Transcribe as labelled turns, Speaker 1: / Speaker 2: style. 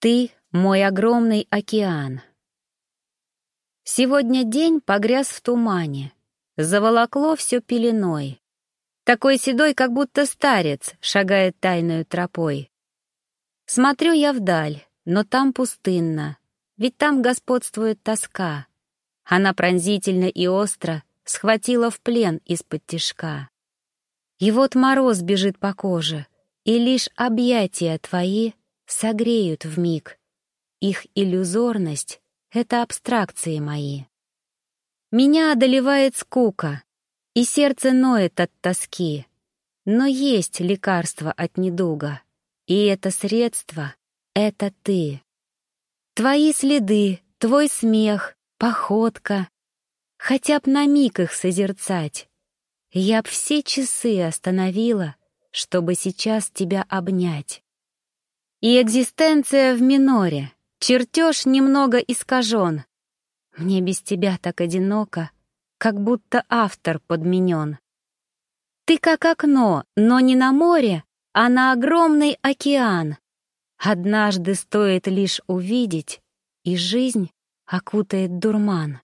Speaker 1: Ты — мой огромный океан. Сегодня день погряз в тумане, заволокло все пеленой. Такой седой, как будто старец, шагает тайную тропой. Смотрю я вдаль, но там пустынно, ведь там господствует тоска. Она пронзительно и остро схватила в плен из-под тишка. И вот мороз бежит по коже, и лишь объятия твои согреют в миг. Их иллюзорность — это абстракции мои. Меня одолевает скука, и сердце ноет от тоски. Но есть лекарство от недуга, и это средство — это ты. Твои следы, твой смех, походка. Хотя б на миг их созерцать. Я б все часы остановила, чтобы сейчас тебя обнять. И экзистенция в миноре, чертеж немного искажен. Мне без тебя так одиноко, как будто автор подменен. Ты как окно, но не на море, а на огромный океан. Однажды стоит лишь увидеть, и жизнь окутает дурман.